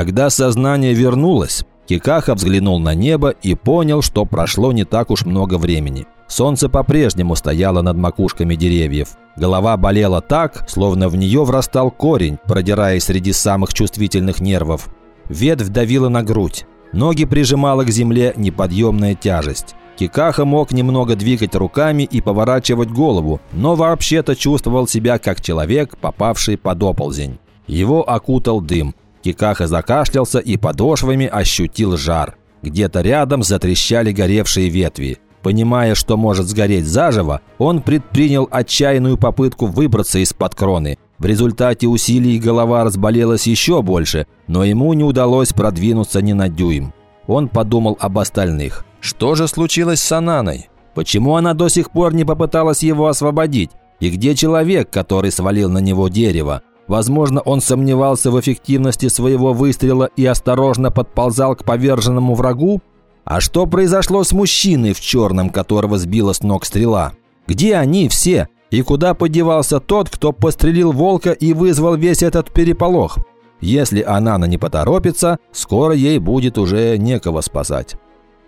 Когда сознание вернулось, Кикаха взглянул на небо и понял, что прошло не так уж много времени. Солнце по-прежнему стояло над макушками деревьев. Голова болела так, словно в нее врастал корень, продираясь среди самых чувствительных нервов. Ветвь давила на грудь. Ноги прижимала к земле неподъемная тяжесть. Кикаха мог немного двигать руками и поворачивать голову, но вообще-то чувствовал себя как человек, попавший под оползень. Его окутал дым. Кикаха закашлялся и подошвами ощутил жар. Где-то рядом затрещали горевшие ветви. Понимая, что может сгореть заживо, он предпринял отчаянную попытку выбраться из-под кроны. В результате усилий голова разболелась еще больше, но ему не удалось продвинуться ни на дюйм. Он подумал об остальных. Что же случилось с Ананой? Почему она до сих пор не попыталась его освободить? И где человек, который свалил на него дерево? Возможно, он сомневался в эффективности своего выстрела и осторожно подползал к поверженному врагу? А что произошло с мужчиной в черном, которого сбила с ног стрела? Где они все? И куда подевался тот, кто пострелил волка и вызвал весь этот переполох? Если Анана не поторопится, скоро ей будет уже некого спасать.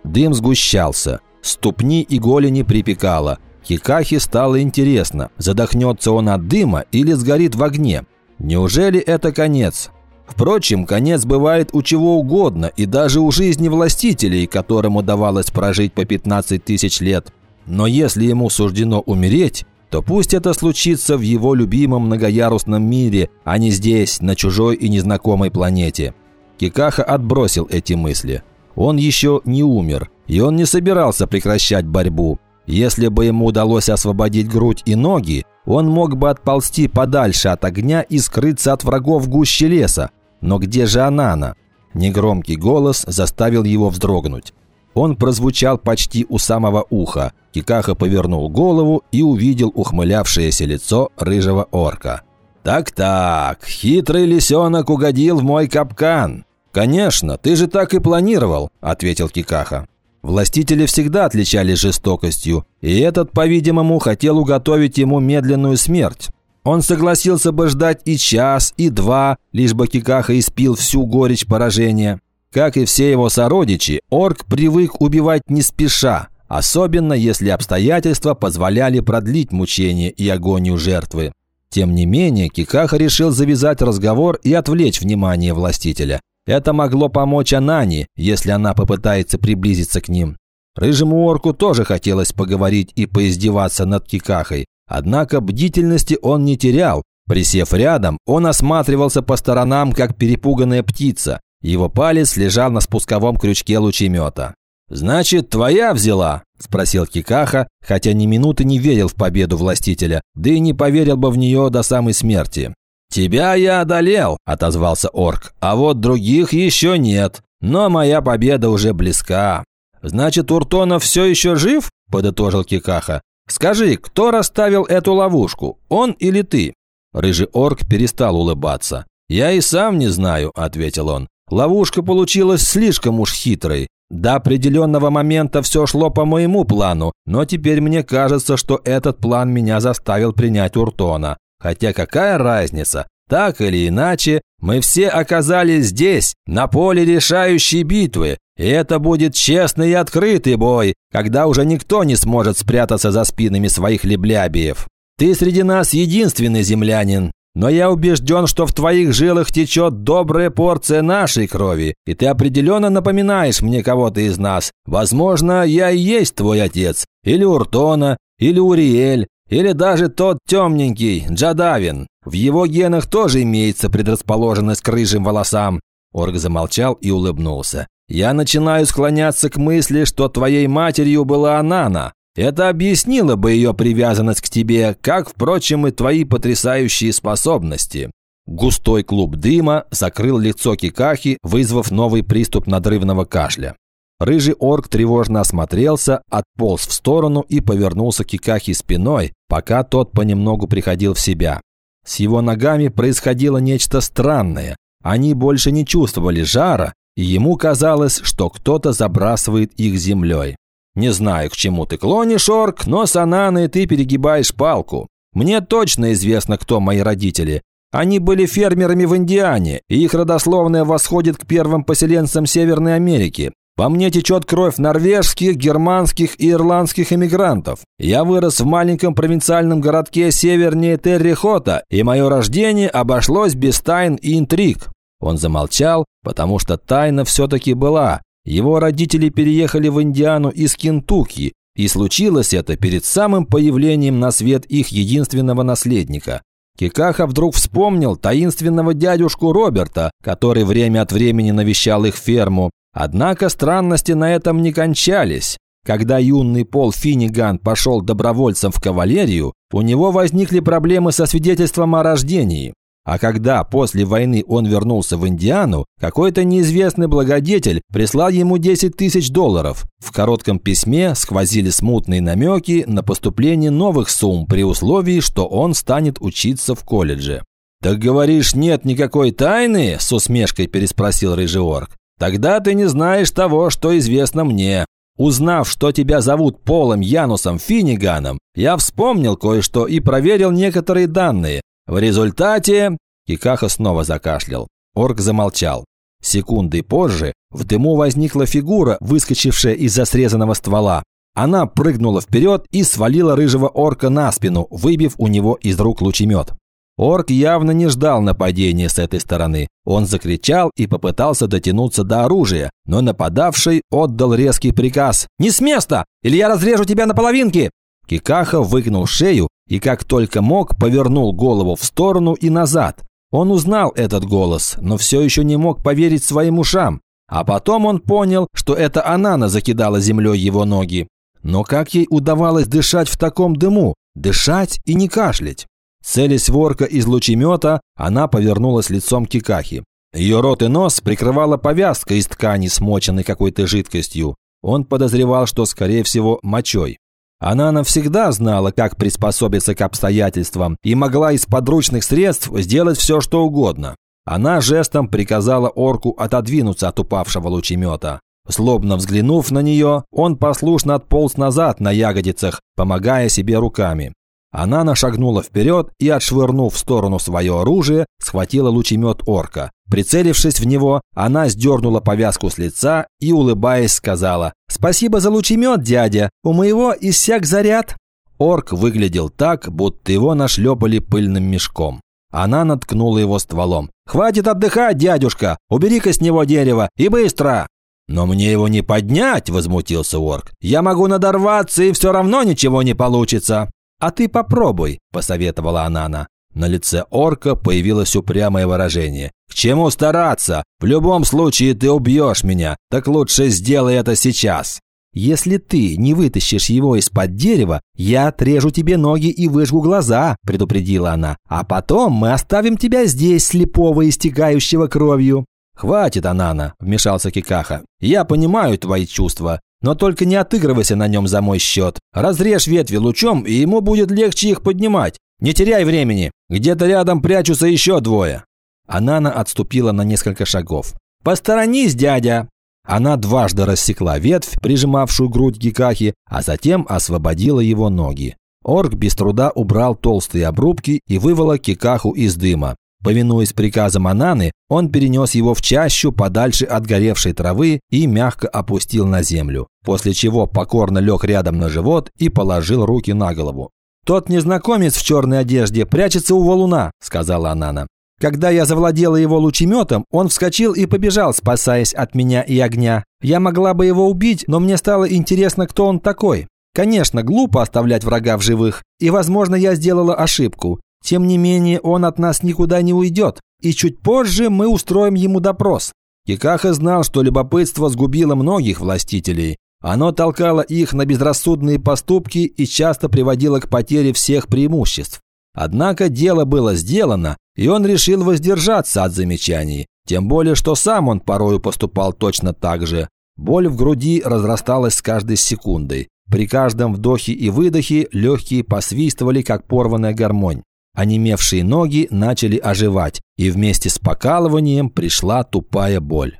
Дым сгущался, ступни и голени припекало. Хикахи стало интересно, задохнется он от дыма или сгорит в огне. Неужели это конец? Впрочем, конец бывает у чего угодно, и даже у жизни властителей, которым удавалось прожить по 15 тысяч лет. Но если ему суждено умереть, то пусть это случится в его любимом многоярусном мире, а не здесь, на чужой и незнакомой планете. Кикаха отбросил эти мысли. Он еще не умер, и он не собирался прекращать борьбу. Если бы ему удалось освободить грудь и ноги, он мог бы отползти подальше от огня и скрыться от врагов в гуще леса. Но где же Анана? Негромкий голос заставил его вздрогнуть. Он прозвучал почти у самого уха. Кикаха повернул голову и увидел ухмылявшееся лицо рыжего орка. «Так-так, хитрый лисенок угодил в мой капкан». «Конечно, ты же так и планировал», – ответил Кикаха. Властители всегда отличались жестокостью, и этот, по-видимому, хотел уготовить ему медленную смерть. Он согласился бы ждать и час, и два, лишь бы Кикаха испил всю горечь поражения. Как и все его сородичи, орк привык убивать не спеша, особенно если обстоятельства позволяли продлить мучение и агонию жертвы. Тем не менее, Кикаха решил завязать разговор и отвлечь внимание властителя. Это могло помочь Анане, если она попытается приблизиться к ним. Рыжему орку тоже хотелось поговорить и поиздеваться над Кикахой. Однако бдительности он не терял. Присев рядом, он осматривался по сторонам, как перепуганная птица. Его палец лежал на спусковом крючке лучемета. «Значит, твоя взяла?» – спросил Кикаха, хотя ни минуты не верил в победу властителя, да и не поверил бы в нее до самой смерти. «Тебя я одолел», – отозвался орк, – «а вот других еще нет. Но моя победа уже близка». «Значит, Уртонов все еще жив?» – подытожил Кикаха. «Скажи, кто расставил эту ловушку, он или ты?» Рыжий орк перестал улыбаться. «Я и сам не знаю», – ответил он. «Ловушка получилась слишком уж хитрой. До определенного момента все шло по моему плану, но теперь мне кажется, что этот план меня заставил принять Уртона. Хотя какая разница? Так или иначе, мы все оказались здесь, на поле решающей битвы, и это будет честный и открытый бой, когда уже никто не сможет спрятаться за спинами своих леблябиев. Ты среди нас единственный землянин, но я убежден, что в твоих жилах течет добрая порция нашей крови, и ты определенно напоминаешь мне кого-то из нас. Возможно, я и есть твой отец, или Уртона, или Уриэль, или даже тот темненький, Джадавин. В его генах тоже имеется предрасположенность к рыжим волосам». Орг замолчал и улыбнулся. «Я начинаю склоняться к мысли, что твоей матерью была Анана. Это объяснило бы ее привязанность к тебе, как, впрочем, и твои потрясающие способности». Густой клуб дыма закрыл лицо Кикахи, вызвав новый приступ надрывного кашля. Рыжий орк тревожно осмотрелся, отполз в сторону и повернулся к Кикахи спиной, пока тот понемногу приходил в себя. С его ногами происходило нечто странное. Они больше не чувствовали жара, и ему казалось, что кто-то забрасывает их землей. «Не знаю, к чему ты клонишь, орк, но с Ананой ты перегибаешь палку. Мне точно известно, кто мои родители. Они были фермерами в Индиане, и их родословная восходит к первым поселенцам Северной Америки. По мне течет кровь норвежских, германских и ирландских эмигрантов. Я вырос в маленьком провинциальном городке севернее Террихота, и мое рождение обошлось без тайн и интриг». Он замолчал, потому что тайна все-таки была. Его родители переехали в Индиану из Кентукки, и случилось это перед самым появлением на свет их единственного наследника. Кикаха вдруг вспомнил таинственного дядюшку Роберта, который время от времени навещал их ферму, Однако странности на этом не кончались. Когда юный Пол Финниган пошел добровольцем в кавалерию, у него возникли проблемы со свидетельством о рождении. А когда после войны он вернулся в Индиану, какой-то неизвестный благодетель прислал ему 10 тысяч долларов. В коротком письме сквозили смутные намеки на поступление новых сумм при условии, что он станет учиться в колледже. «Так говоришь, нет никакой тайны?» – с усмешкой переспросил Рыжий Орк. Тогда ты не знаешь того, что известно мне. Узнав, что тебя зовут Полом Янусом Финиганом, я вспомнил кое-что и проверил некоторые данные. В результате...» Кикаха снова закашлял. Орк замолчал. Секунды позже в дыму возникла фигура, выскочившая из-за срезанного ствола. Она прыгнула вперед и свалила рыжего орка на спину, выбив у него из рук лучемет. Орк явно не ждал нападения с этой стороны. Он закричал и попытался дотянуться до оружия, но нападавший отдал резкий приказ. «Не с места! Или я разрежу тебя на половинки!» Кикаха выгнул шею и, как только мог, повернул голову в сторону и назад. Он узнал этот голос, но все еще не мог поверить своим ушам. А потом он понял, что это Анана закидала землей его ноги. Но как ей удавалось дышать в таком дыму? Дышать и не кашлять? Целясь ворка из лучемета, она повернулась лицом к Кикахи. Ее рот и нос прикрывала повязка из ткани, смоченной какой-то жидкостью. Он подозревал, что, скорее всего, мочой. Она навсегда знала, как приспособиться к обстоятельствам и могла из подручных средств сделать все, что угодно. Она жестом приказала орку отодвинуться от упавшего лучемета. Злобно взглянув на нее, он послушно отполз назад на ягодицах, помогая себе руками. Она нашагнула вперед и, отшвырнув в сторону свое оружие, схватила лучемет орка. Прицелившись в него, она сдернула повязку с лица и, улыбаясь, сказала «Спасибо за лучемет, дядя, у моего иссяк заряд». Орк выглядел так, будто его нашлепали пыльным мешком. Она наткнула его стволом. «Хватит отдыхать, дядюшка! Убери-ка с него дерево и быстро!» «Но мне его не поднять!» – возмутился орк. «Я могу надорваться, и все равно ничего не получится!» «А ты попробуй», – посоветовала Анана. На лице орка появилось упрямое выражение. «К чему стараться? В любом случае ты убьешь меня, так лучше сделай это сейчас». «Если ты не вытащишь его из-под дерева, я отрежу тебе ноги и выжгу глаза», – предупредила она. «А потом мы оставим тебя здесь, слепого, истекающего кровью». «Хватит, Анана», – вмешался Кикаха. «Я понимаю твои чувства. Но только не отыгрывайся на нем за мой счет. Разрежь ветви лучом, и ему будет легче их поднимать. Не теряй времени. Где-то рядом прячутся еще двое». Анана отступила на несколько шагов. «Посторонись, дядя!» Она дважды рассекла ветвь, прижимавшую грудь Гекахи, а затем освободила его ноги. Орк без труда убрал толстые обрубки и выволок Кикаху из дыма. Повинуясь приказам Ананы, он перенес его в чащу подальше от горевшей травы и мягко опустил на землю, после чего покорно лег рядом на живот и положил руки на голову. «Тот незнакомец в черной одежде прячется у валуна», – сказала Анана. Когда я завладела его лучеметом, он вскочил и побежал, спасаясь от меня и огня. Я могла бы его убить, но мне стало интересно, кто он такой. Конечно, глупо оставлять врага в живых, и, возможно, я сделала ошибку. Тем не менее, он от нас никуда не уйдет, и чуть позже мы устроим ему допрос. Кикаха знал, что любопытство сгубило многих властителей. Оно толкало их на безрассудные поступки и часто приводило к потере всех преимуществ. Однако дело было сделано, и он решил воздержаться от замечаний, тем более, что сам он порою поступал точно так же. Боль в груди разрасталась с каждой секундой. При каждом вдохе и выдохе легкие посвистывали, как порванная гармонь. Онемевшие ноги начали оживать, и вместе с покалыванием пришла тупая боль.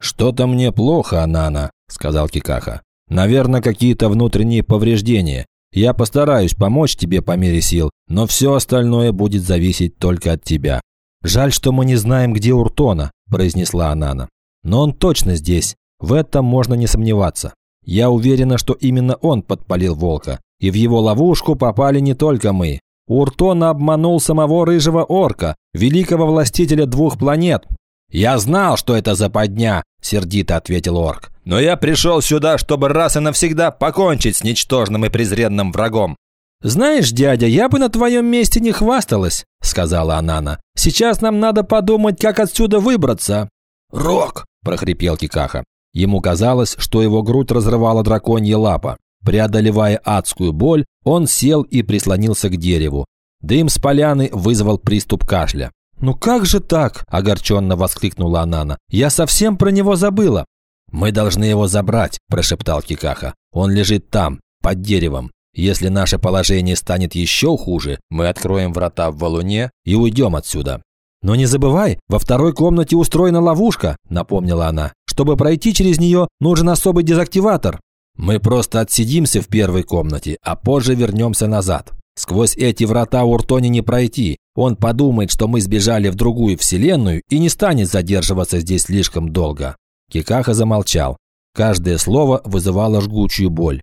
«Что-то мне плохо, Анана», – сказал Кикаха. «Наверное, какие-то внутренние повреждения. Я постараюсь помочь тебе по мере сил, но все остальное будет зависеть только от тебя». «Жаль, что мы не знаем, где Уртона», – произнесла Анана. «Но он точно здесь. В этом можно не сомневаться. Я уверена, что именно он подпалил волка. И в его ловушку попали не только мы. Уртона обманул самого рыжего орка, великого властителя двух планет. «Я знал, что это западня», – сердито ответил орк. «Но я пришел сюда, чтобы раз и навсегда покончить с ничтожным и презренным врагом. «Знаешь, дядя, я бы на твоем месте не хвасталась», – сказала Анана. «Сейчас нам надо подумать, как отсюда выбраться». «Рок!» – прохрипел Кикаха. Ему казалось, что его грудь разрывала драконья лапа. Преодолевая адскую боль, он сел и прислонился к дереву. Дым с поляны вызвал приступ кашля. «Ну как же так?» – огорченно воскликнула Анана. «Я совсем про него забыла». «Мы должны его забрать», – прошептал Кикаха. «Он лежит там, под деревом. Если наше положение станет еще хуже, мы откроем врата в валуне и уйдем отсюда». «Но не забывай, во второй комнате устроена ловушка», – напомнила она. «Чтобы пройти через нее, нужен особый дезактиватор». «Мы просто отсидимся в первой комнате, а позже вернемся назад. Сквозь эти врата Уртоне не пройти. Он подумает, что мы сбежали в другую вселенную и не станет задерживаться здесь слишком долго». Кикаха замолчал. Каждое слово вызывало жгучую боль.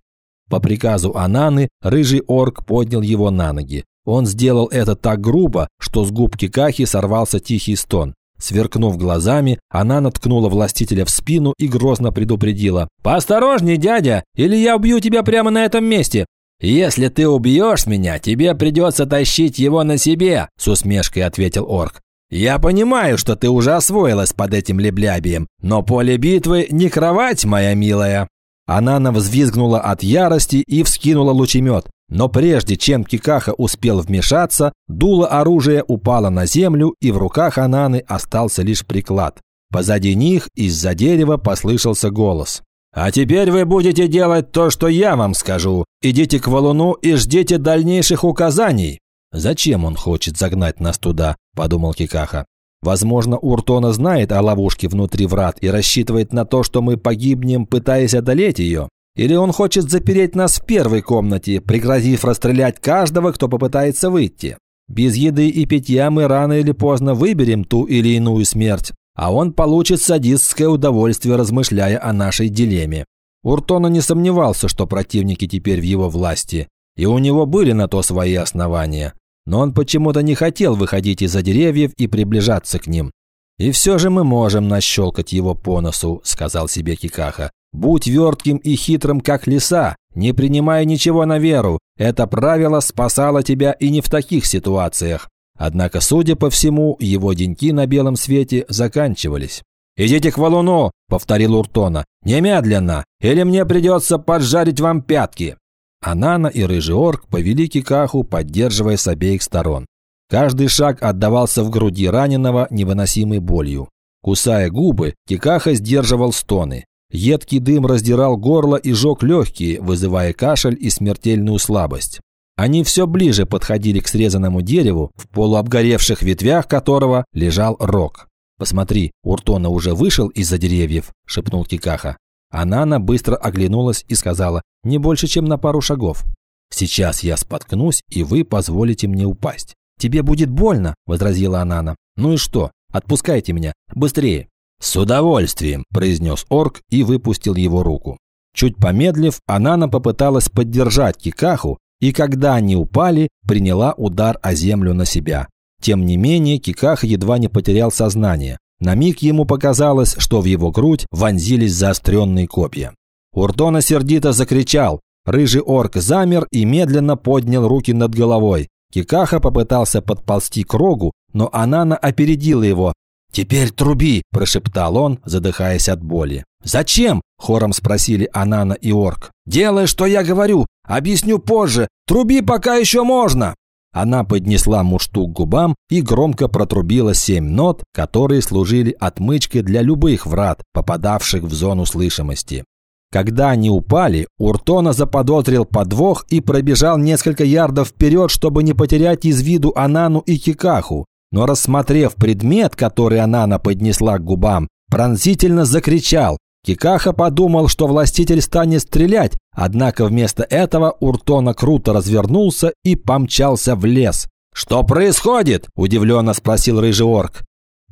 По приказу Ананы рыжий орк поднял его на ноги. Он сделал это так грубо, что с губ Кикахи сорвался тихий стон. Сверкнув глазами, она наткнула властителя в спину и грозно предупредила. «Поосторожней, дядя, или я убью тебя прямо на этом месте!» «Если ты убьешь меня, тебе придется тащить его на себе», – с усмешкой ответил орк. «Я понимаю, что ты уже освоилась под этим леблябием, но поле битвы не кровать, моя милая». Анана взвизгнула от ярости и вскинула лучемет. Но прежде чем Кикаха успел вмешаться, дуло оружия упало на землю, и в руках Ананы остался лишь приклад. Позади них из-за дерева послышался голос. «А теперь вы будете делать то, что я вам скажу. Идите к валуну и ждите дальнейших указаний». «Зачем он хочет загнать нас туда?» – подумал Кикаха. Возможно, Уртона знает о ловушке внутри врат и рассчитывает на то, что мы погибнем, пытаясь одолеть ее. Или он хочет запереть нас в первой комнате, пригрозив расстрелять каждого, кто попытается выйти. Без еды и питья мы рано или поздно выберем ту или иную смерть, а он получит садистское удовольствие, размышляя о нашей дилемме. Уртона не сомневался, что противники теперь в его власти, и у него были на то свои основания но он почему-то не хотел выходить из-за деревьев и приближаться к ним. «И все же мы можем нащелкать его по носу», – сказал себе Кикаха. «Будь вертким и хитрым, как лиса, не принимая ничего на веру. Это правило спасало тебя и не в таких ситуациях». Однако, судя по всему, его деньки на белом свете заканчивались. «Идите к валуну!» – повторил Уртона. «Немедленно! Или мне придется поджарить вам пятки!» Анана и Рыжий Орк повели Кикаху, поддерживая с обеих сторон. Каждый шаг отдавался в груди раненого невыносимой болью. Кусая губы, Кикаха сдерживал стоны. Едкий дым раздирал горло и жег легкие, вызывая кашель и смертельную слабость. Они все ближе подходили к срезанному дереву, в полуобгоревших ветвях которого лежал рог. «Посмотри, Уртона уже вышел из-за деревьев», – шепнул Кикаха. Анана быстро оглянулась и сказала, не больше, чем на пару шагов. «Сейчас я споткнусь, и вы позволите мне упасть». «Тебе будет больно», – возразила Анана. «Ну и что? Отпускайте меня. Быстрее». «С удовольствием», – произнес орк и выпустил его руку. Чуть помедлив, Анана попыталась поддержать Кикаху, и когда они упали, приняла удар о землю на себя. Тем не менее, Кикаха едва не потерял сознание. На миг ему показалось, что в его грудь вонзились заостренные копья. Уртона сердито закричал. Рыжий орк замер и медленно поднял руки над головой. Кикаха попытался подползти к рогу, но Анана опередила его. «Теперь труби!» – прошептал он, задыхаясь от боли. «Зачем?» – хором спросили Анана и орк. «Делай, что я говорю! Объясню позже! Труби пока еще можно!» Она поднесла мушту к губам и громко протрубила семь нот, которые служили отмычкой для любых врат, попадавших в зону слышимости. Когда они упали, Уртона заподозрил подвох и пробежал несколько ярдов вперед, чтобы не потерять из виду Анану и Кикаху. Но рассмотрев предмет, который Анана поднесла к губам, пронзительно закричал. Кикаха подумал, что властитель станет стрелять, однако вместо этого Уртона круто развернулся и помчался в лес. «Что происходит?» – удивленно спросил рыжий орк.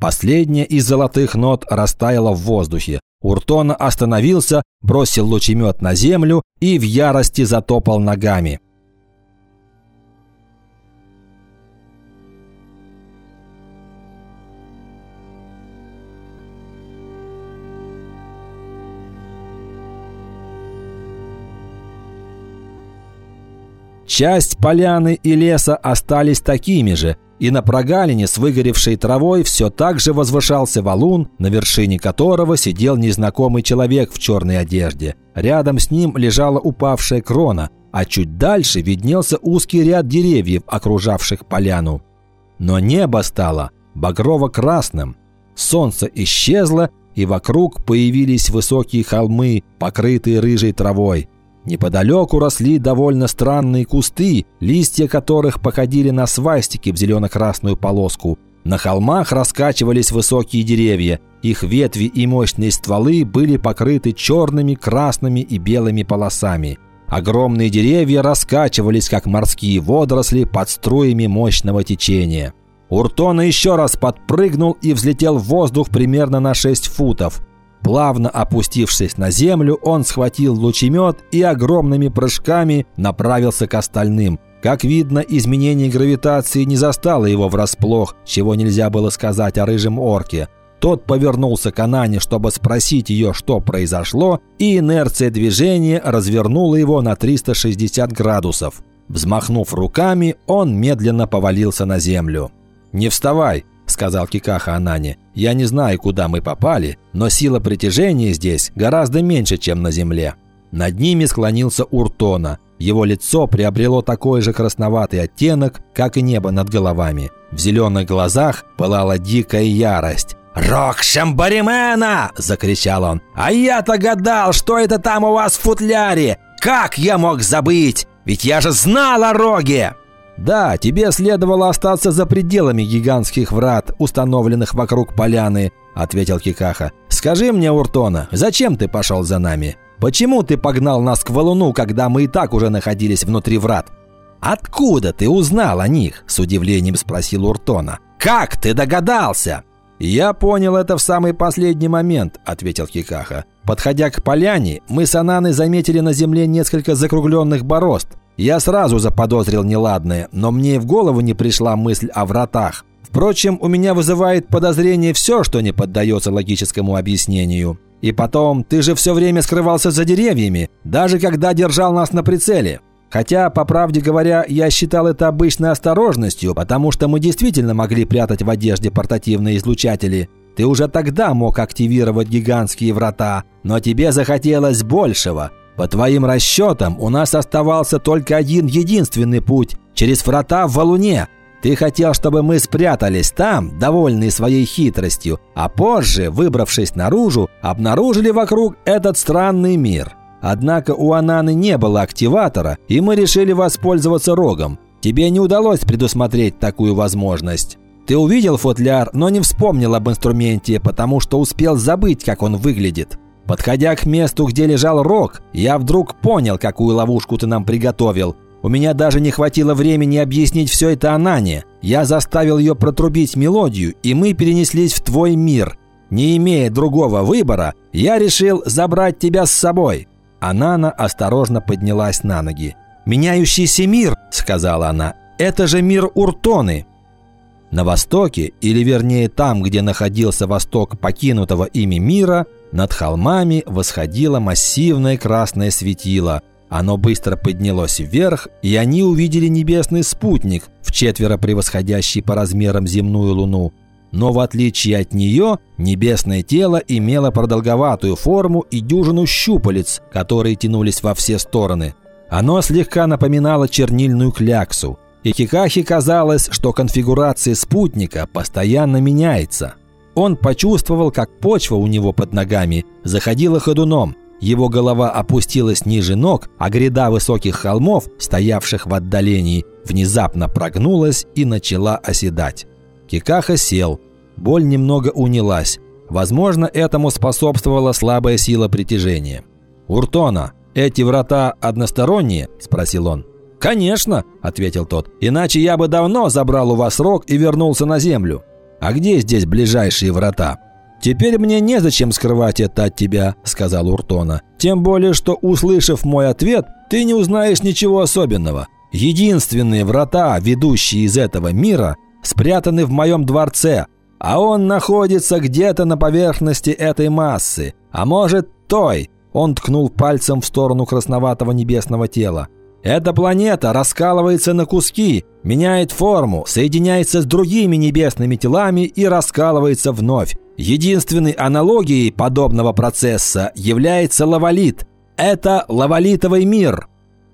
Последняя из золотых нот растаяла в воздухе. Уртона остановился, бросил лучемет на землю и в ярости затопал ногами. Часть поляны и леса остались такими же, и на прогалине с выгоревшей травой все так же возвышался валун, на вершине которого сидел незнакомый человек в черной одежде. Рядом с ним лежала упавшая крона, а чуть дальше виднелся узкий ряд деревьев, окружавших поляну. Но небо стало багрово-красным. Солнце исчезло, и вокруг появились высокие холмы, покрытые рыжей травой. Неподалеку росли довольно странные кусты, листья которых походили на свастики в зелено-красную полоску. На холмах раскачивались высокие деревья. Их ветви и мощные стволы были покрыты черными, красными и белыми полосами. Огромные деревья раскачивались, как морские водоросли под струями мощного течения. Уртона еще раз подпрыгнул и взлетел в воздух примерно на 6 футов. Плавно опустившись на землю, он схватил лучемет и огромными прыжками направился к остальным. Как видно, изменение гравитации не застало его врасплох, чего нельзя было сказать о рыжем орке. Тот повернулся к Анане, чтобы спросить ее, что произошло, и инерция движения развернула его на 360 градусов. Взмахнув руками, он медленно повалился на землю. «Не вставай!» – сказал Кикаха Анане. «Я не знаю, куда мы попали, но сила притяжения здесь гораздо меньше, чем на Земле». Над ними склонился Уртона. Его лицо приобрело такой же красноватый оттенок, как и небо над головами. В зеленых глазах пылала дикая ярость. «Рок Шамбаримена!» – закричал он. «А я-то гадал, что это там у вас в футляре! Как я мог забыть? Ведь я же знал о Роге!» «Да, тебе следовало остаться за пределами гигантских врат, установленных вокруг поляны», – ответил Кикаха. «Скажи мне, Уртона, зачем ты пошел за нами? Почему ты погнал нас к валуну, когда мы и так уже находились внутри врат?» «Откуда ты узнал о них?» – с удивлением спросил Уртона. «Как ты догадался?» «Я понял это в самый последний момент», – ответил Кикаха. «Подходя к поляне, мы с Ананой заметили на земле несколько закругленных борозд. Я сразу заподозрил неладное, но мне и в голову не пришла мысль о вратах. Впрочем, у меня вызывает подозрение все, что не поддается логическому объяснению. И потом, ты же все время скрывался за деревьями, даже когда держал нас на прицеле. Хотя, по правде говоря, я считал это обычной осторожностью, потому что мы действительно могли прятать в одежде портативные излучатели. Ты уже тогда мог активировать гигантские врата, но тебе захотелось большего – по твоим расчетам, у нас оставался только один единственный путь – через врата в валуне. Ты хотел, чтобы мы спрятались там, довольные своей хитростью, а позже, выбравшись наружу, обнаружили вокруг этот странный мир. Однако у Ананы не было активатора, и мы решили воспользоваться рогом. Тебе не удалось предусмотреть такую возможность. Ты увидел футляр, но не вспомнил об инструменте, потому что успел забыть, как он выглядит. Подходя к месту, где лежал Рок, я вдруг понял, какую ловушку ты нам приготовил. У меня даже не хватило времени объяснить все это Анане. Я заставил ее протрубить мелодию, и мы перенеслись в твой мир. Не имея другого выбора, я решил забрать тебя с собой». Анана осторожно поднялась на ноги. «Меняющийся мир», — сказала она, — «это же мир Уртоны». На востоке, или вернее там, где находился восток покинутого ими мира, над холмами восходило массивное красное светило. Оно быстро поднялось вверх, и они увидели небесный спутник, в четверо превосходящий по размерам земную луну. Но в отличие от нее, небесное тело имело продолговатую форму и дюжину щупалец, которые тянулись во все стороны. Оно слегка напоминало чернильную кляксу. И Кикахи казалось, что конфигурация спутника постоянно меняется – он почувствовал, как почва у него под ногами заходила ходуном. Его голова опустилась ниже ног, а гряда высоких холмов, стоявших в отдалении, внезапно прогнулась и начала оседать. Кикаха сел. Боль немного унялась. Возможно, этому способствовала слабая сила притяжения. «Уртона, эти врата односторонние?» – спросил он. «Конечно», – ответил тот. «Иначе я бы давно забрал у вас рог и вернулся на землю. А где здесь ближайшие врата?» «Теперь мне незачем скрывать это от тебя», – сказал Уртона. «Тем более, что, услышав мой ответ, ты не узнаешь ничего особенного. Единственные врата, ведущие из этого мира, спрятаны в моем дворце, а он находится где-то на поверхности этой массы, а может той». Он ткнул пальцем в сторону красноватого небесного тела. Эта планета раскалывается на куски, меняет форму, соединяется с другими небесными телами и раскалывается вновь. Единственной аналогией подобного процесса является лавалит. Это лавалитовый мир.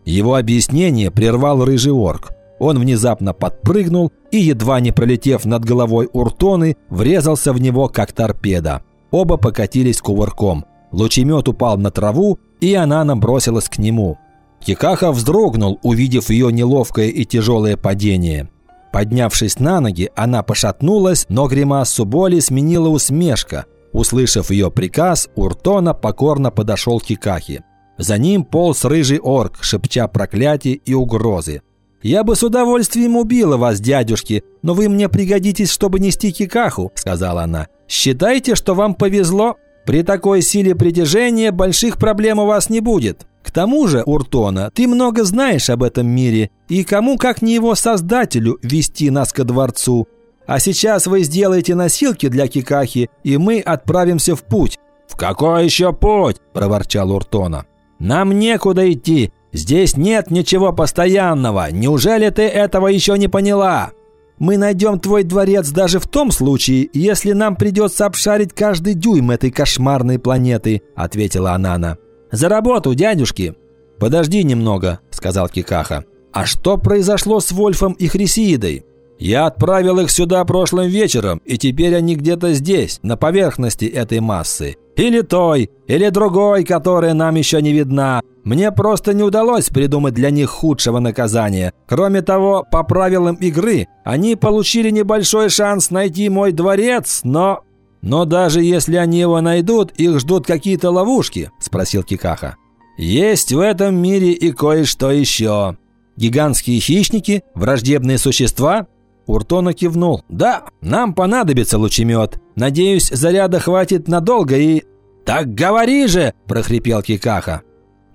Его объяснение прервал рыжий орк. Он внезапно подпрыгнул и, едва не пролетев над головой Уртоны, врезался в него как торпеда. Оба покатились кувырком. Лучемет упал на траву, и она набросилась к нему. Кикаха вздрогнул, увидев ее неловкое и тяжелое падение. Поднявшись на ноги, она пошатнулась, но гримасу боли сменила усмешка. Услышав ее приказ, Уртона покорно подошел к Кикахе. За ним полз рыжий орк, шепча проклятия и угрозы. «Я бы с удовольствием убила вас, дядюшки, но вы мне пригодитесь, чтобы нести Кикаху», – сказала она. «Считайте, что вам повезло. При такой силе притяжения больших проблем у вас не будет. Тому же, Уртона, ты много знаешь об этом мире, и кому, как не его создателю, вести нас ко дворцу. А сейчас вы сделаете носилки для Кикахи, и мы отправимся в путь». «В какой еще путь?» – проворчал Уртона. «Нам некуда идти. Здесь нет ничего постоянного. Неужели ты этого еще не поняла?» «Мы найдем твой дворец даже в том случае, если нам придется обшарить каждый дюйм этой кошмарной планеты», – ответила Анана. «За работу, дядюшки!» «Подожди немного», – сказал Кикаха. «А что произошло с Вольфом и Хрисиидой?» «Я отправил их сюда прошлым вечером, и теперь они где-то здесь, на поверхности этой массы. Или той, или другой, которая нам еще не видна. Мне просто не удалось придумать для них худшего наказания. Кроме того, по правилам игры, они получили небольшой шанс найти мой дворец, но «Но даже если они его найдут, их ждут какие-то ловушки?» – спросил Кикаха. «Есть в этом мире и кое-что еще. Гигантские хищники? Враждебные существа?» Уртона кивнул. «Да, нам понадобится лучемет. Надеюсь, заряда хватит надолго и...» «Так говори же!» – прохрипел Кикаха.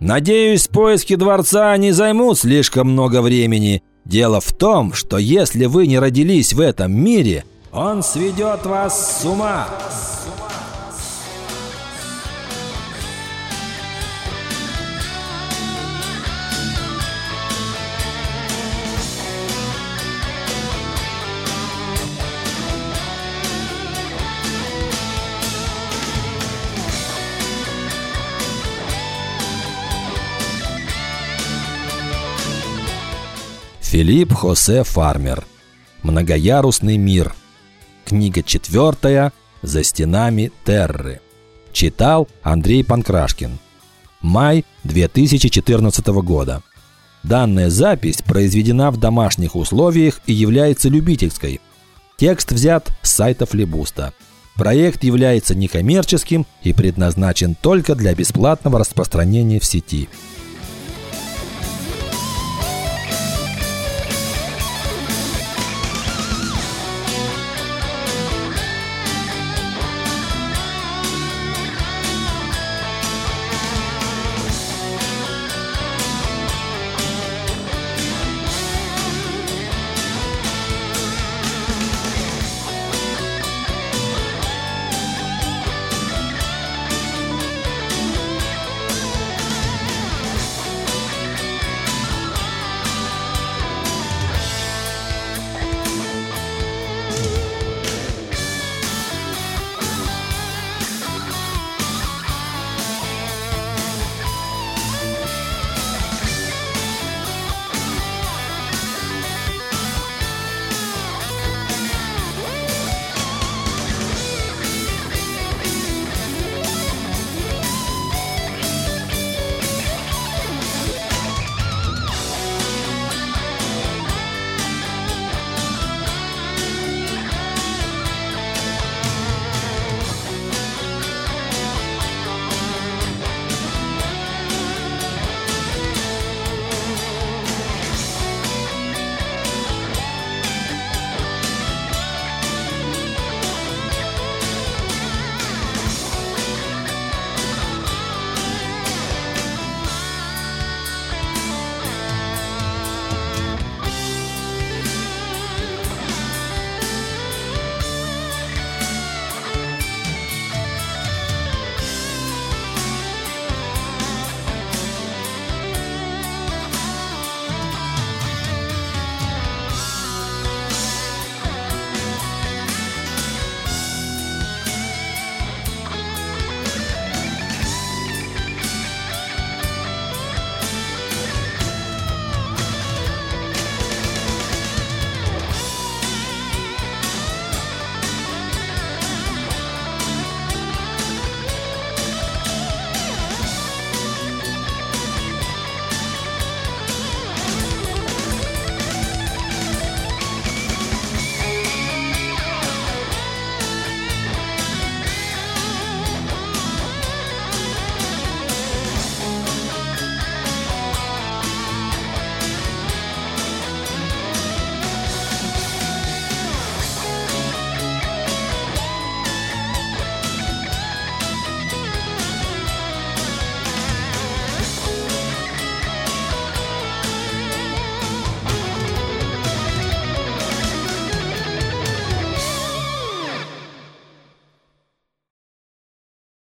«Надеюсь, поиски дворца не займут слишком много времени. Дело в том, что если вы не родились в этом мире, он сведет вас с ума!» Филипп Хосе Фармер. Многоярусный мир. Книга четвертая «За стенами Терры». Читал Андрей Панкрашкин. Май 2014 года. Данная запись произведена в домашних условиях и является любительской. Текст взят с сайта Флибуста. Проект является некоммерческим и предназначен только для бесплатного распространения в сети.